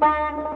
ban